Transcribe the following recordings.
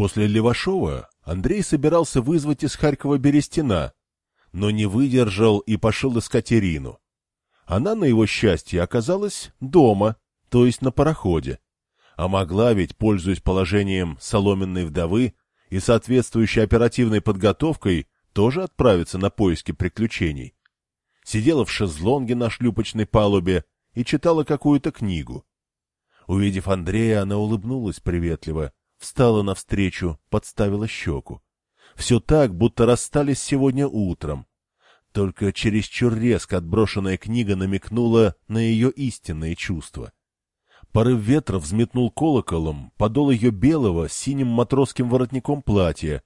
После Левашова Андрей собирался вызвать из Харькова Берестина, но не выдержал и пошел искать Ирину. Она, на его счастье, оказалась дома, то есть на пароходе. А могла ведь, пользуясь положением соломенной вдовы и соответствующей оперативной подготовкой, тоже отправиться на поиски приключений. Сидела в шезлонге на шлюпочной палубе и читала какую-то книгу. Увидев Андрея, она улыбнулась приветливо, встала навстречу, подставила щеку. Все так, будто расстались сегодня утром. Только чересчур резко отброшенная книга намекнула на ее истинные чувства. Порыв ветра взметнул колоколом подол ее белого с синим матросским воротником платья.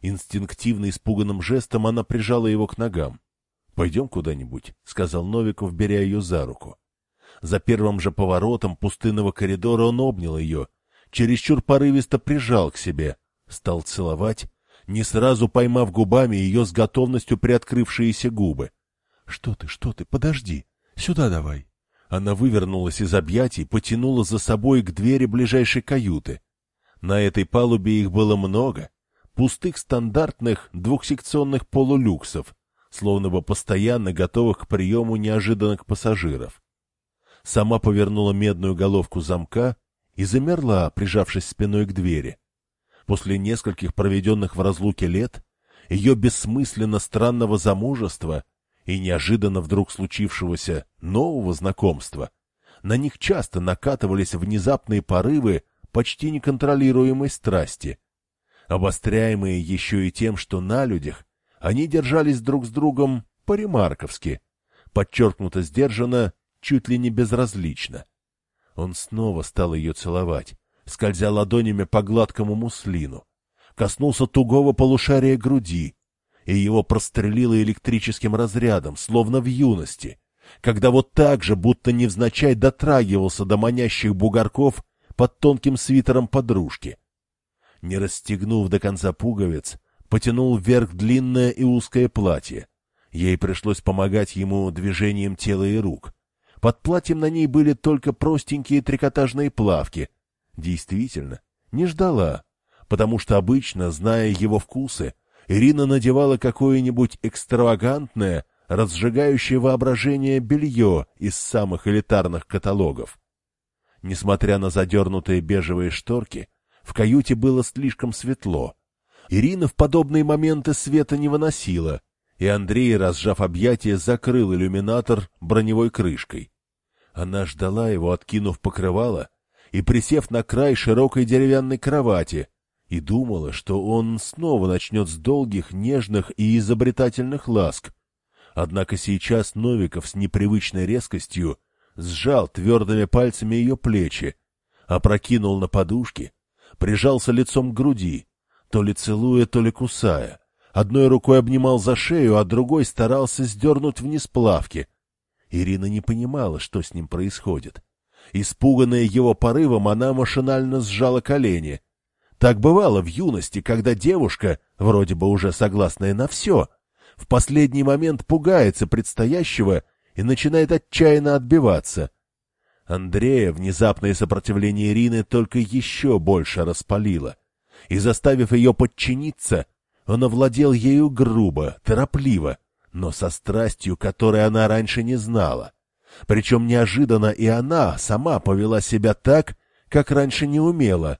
Инстинктивно испуганным жестом она прижала его к ногам. — Пойдем куда-нибудь, — сказал Новиков, беря ее за руку. За первым же поворотом пустынного коридора он обнял ее, чересчур порывисто прижал к себе, стал целовать, не сразу поймав губами ее с готовностью приоткрывшиеся губы. — Что ты, что ты, подожди, сюда давай. Она вывернулась из объятий, потянула за собой к двери ближайшей каюты. На этой палубе их было много, пустых стандартных двухсекционных полулюксов, словно бы постоянно готовых к приему неожиданных пассажиров. Сама повернула медную головку замка и замерла, прижавшись спиной к двери. После нескольких проведенных в разлуке лет, ее бессмысленно странного замужества и неожиданно вдруг случившегося нового знакомства, на них часто накатывались внезапные порывы почти неконтролируемой страсти, обостряемые еще и тем, что на людях они держались друг с другом по-ремарковски, подчеркнуто сдержанно, чуть ли не безразлично. Он снова стал ее целовать, скользя ладонями по гладкому муслину, коснулся тугого полушария груди, и его прострелило электрическим разрядом, словно в юности, когда вот так же, будто невзначай дотрагивался до манящих бугорков под тонким свитером подружки. Не расстегнув до конца пуговиц, потянул вверх длинное и узкое платье. Ей пришлось помогать ему движением тела и рук. Под платьем на ней были только простенькие трикотажные плавки. Действительно, не ждала, потому что обычно, зная его вкусы, Ирина надевала какое-нибудь экстравагантное, разжигающее воображение белье из самых элитарных каталогов. Несмотря на задернутые бежевые шторки, в каюте было слишком светло. Ирина в подобные моменты света не выносила, и Андрей, разжав объятия, закрыл иллюминатор броневой крышкой. Она ждала его, откинув покрывало и присев на край широкой деревянной кровати, и думала, что он снова начнет с долгих, нежных и изобретательных ласк. Однако сейчас Новиков с непривычной резкостью сжал твердыми пальцами ее плечи, опрокинул на подушки, прижался лицом к груди, то ли целуя, то ли кусая. Одной рукой обнимал за шею, а другой старался сдернуть вниз плавки. Ирина не понимала, что с ним происходит. Испуганная его порывом, она машинально сжала колени. Так бывало в юности, когда девушка, вроде бы уже согласная на все, в последний момент пугается предстоящего и начинает отчаянно отбиваться. Андрея внезапное сопротивление Ирины только еще больше распалило, и, заставив ее подчиниться, он овладел ею грубо, торопливо, но со страстью, которой она раньше не знала. Причем неожиданно и она сама повела себя так, как раньше не умела.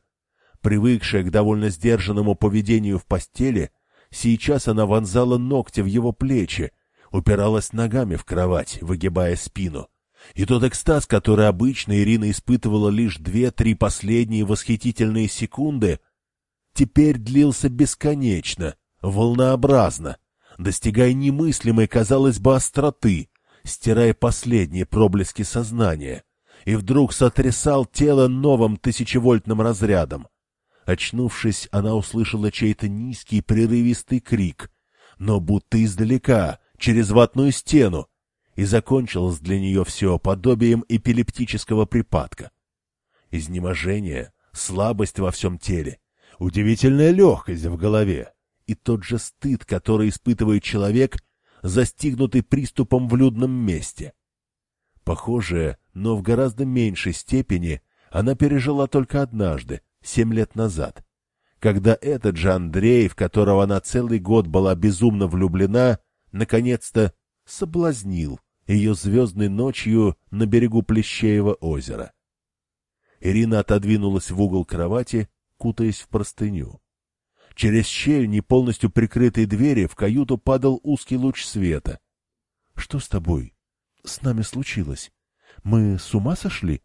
Привыкшая к довольно сдержанному поведению в постели, сейчас она вонзала ногти в его плечи, упиралась ногами в кровать, выгибая спину. И тот экстаз, который обычно Ирина испытывала лишь две-три последние восхитительные секунды, теперь длился бесконечно, волнообразно, достигая немыслимой, казалось бы, остроты, стирая последние проблески сознания, и вдруг сотрясал тело новым тысячевольтным разрядом. Очнувшись, она услышала чей-то низкий прерывистый крик, но будто издалека, через ватную стену, и закончилось для нее все подобием эпилептического припадка. Изнеможение, слабость во всем теле, удивительная легкость в голове и тот же стыд, который испытывает человек, застигнутый приступом в людном месте. Похожее, но в гораздо меньшей степени, она пережила только однажды, семь лет назад, когда этот же Андрей, в которого она целый год была безумно влюблена, наконец-то соблазнил ее звездной ночью на берегу Плещеева озера. Ирина отодвинулась в угол кровати, кутаясь в простыню. Через щель, не полностью прикрытой двери, в каюту падал узкий луч света. — Что с тобой? С нами случилось? Мы с ума сошли?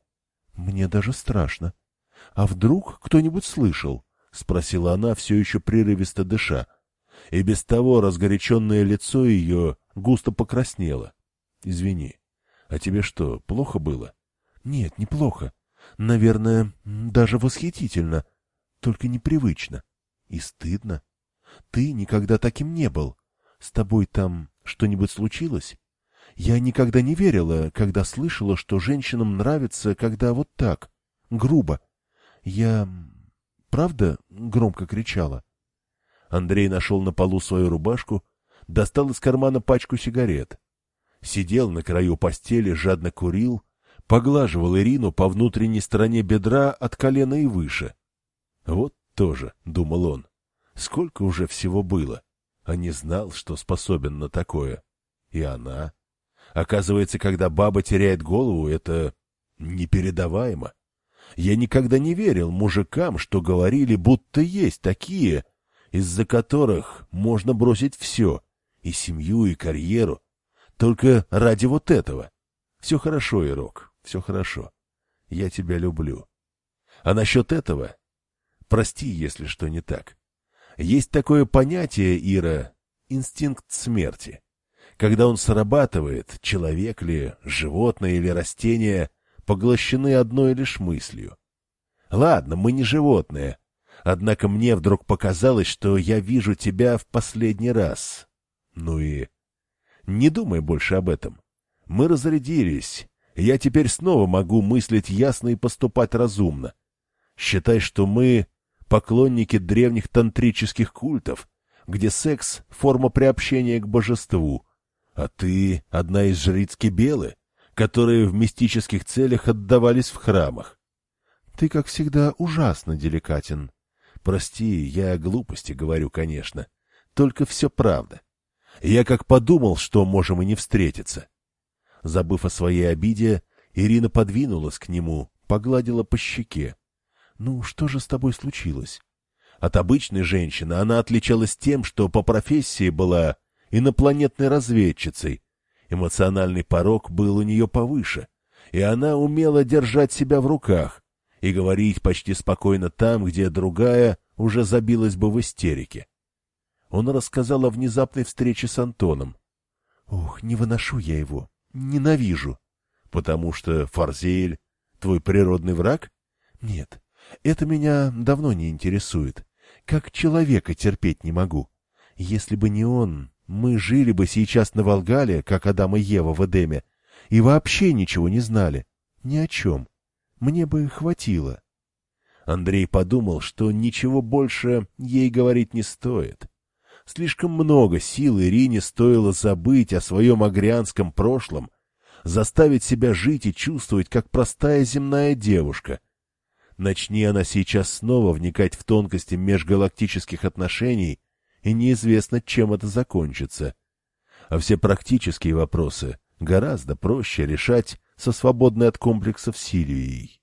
Мне даже страшно. А вдруг кто-нибудь слышал? — спросила она, все еще прерывисто дыша. И без того разгоряченное лицо ее густо покраснело. — Извини. А тебе что, плохо было? — Нет, неплохо. Наверное, даже восхитительно. Только непривычно. И стыдно. Ты никогда таким не был. С тобой там что-нибудь случилось? Я никогда не верила, когда слышала, что женщинам нравится, когда вот так, грубо. Я... правда громко кричала? Андрей нашел на полу свою рубашку, достал из кармана пачку сигарет. Сидел на краю постели, жадно курил, поглаживал Ирину по внутренней стороне бедра от колена и выше. Вот тоже, — думал он, — сколько уже всего было, а не знал, что способен на такое. И она. Оказывается, когда баба теряет голову, это непередаваемо. Я никогда не верил мужикам, что говорили, будто есть такие, из-за которых можно бросить все, и семью, и карьеру, только ради вот этого. Все хорошо, Ирок, все хорошо. Я тебя люблю. А насчет этого Прости, если что не так. Есть такое понятие, Ира, инстинкт смерти. Когда он срабатывает, человек ли, животное или растение поглощены одной лишь мыслью. Ладно, мы не животные, однако мне вдруг показалось, что я вижу тебя в последний раз. Ну и... Не думай больше об этом. Мы разрядились. Я теперь снова могу мыслить ясно и поступать разумно. Считай, что мы поклонники древних тантрических культов, где секс — форма приобщения к божеству, а ты — одна из жриц Кибелы, которые в мистических целях отдавались в храмах. Ты, как всегда, ужасно деликатен. Прости, я о глупости говорю, конечно. Только все правда. Я как подумал, что можем и не встретиться. Забыв о своей обиде, Ирина подвинулась к нему, погладила по щеке. «Ну, что же с тобой случилось?» От обычной женщины она отличалась тем, что по профессии была инопланетной разведчицей. Эмоциональный порог был у нее повыше, и она умела держать себя в руках и говорить почти спокойно там, где другая уже забилась бы в истерике. Он рассказал о внезапной встрече с Антоном. «Ох, не выношу я его, ненавижу. Потому что Фарзель — твой природный враг? Нет, это меня давно не интересует. Как человека терпеть не могу. Если бы не он, мы жили бы сейчас на Волгале, как Адам и Ева в Эдеме, и вообще ничего не знали. Ни о чем. Мне бы хватило. Андрей подумал, что ничего больше ей говорить не стоит. Слишком много сил Ирине стоило забыть о своем агрянском прошлом, заставить себя жить и чувствовать, как простая земная девушка — Начни она сейчас снова вникать в тонкости межгалактических отношений, и неизвестно, чем это закончится. А все практические вопросы гораздо проще решать со свободной от комплексов Силией.